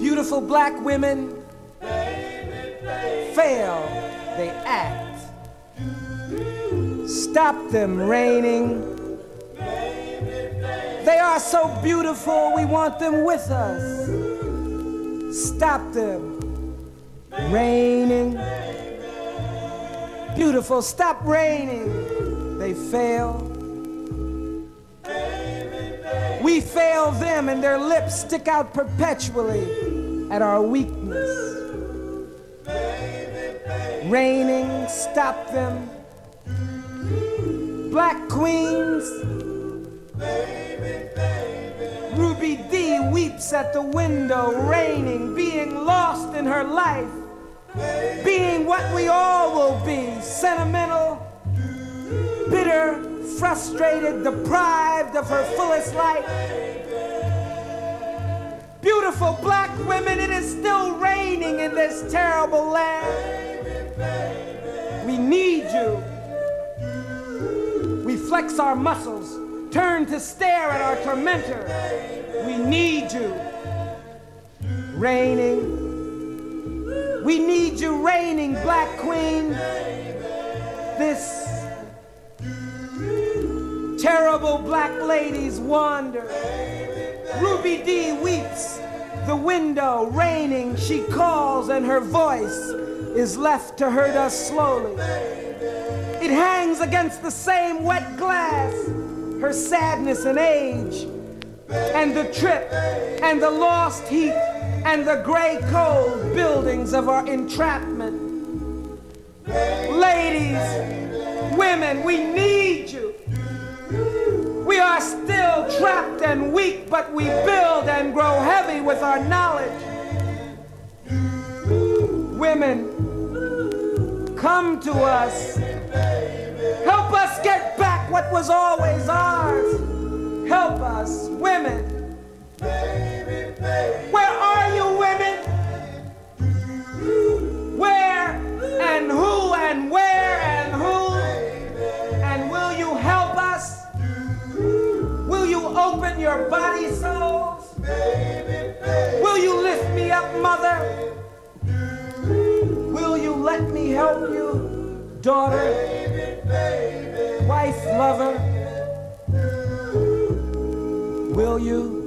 Beautiful black women fail, they act. Stop them raining. They are so beautiful, we want them with us. Stop them raining. Beautiful, stop raining. They fail. We fail them, and their lips stick out perpetually at our weakness. Raining, stop them. Black queens. Ruby Dee weeps at the window, raining, being lost in her life, being what we all will be sentimental, bitter, frustrated, deprived of her fullest life. Beautiful black women, it is still raining in this terrible land. Flex our muscles, turn to stare at our tormentor. We need you. Raining. We need you raining, black queen. This terrible black ladies wander. Ruby Dee weeps. The window raining, she calls, and her voice is left to hurt us slowly. It hangs against the same wet glass, her sadness and age, and the trip, and the lost heat, and the gray cold buildings of our entrapment. Ladies, women, we need you. We are still trapped and weak, but we build and grow heavy with our knowledge. Women, come to us. Help us get back what was always ours. Help us, women. Where are you, women? Where and who and where and who? And will you help us? Will you open your body souls? Will you lift me up, mother? Will you let me help you, daughter, wife, lover? Will you?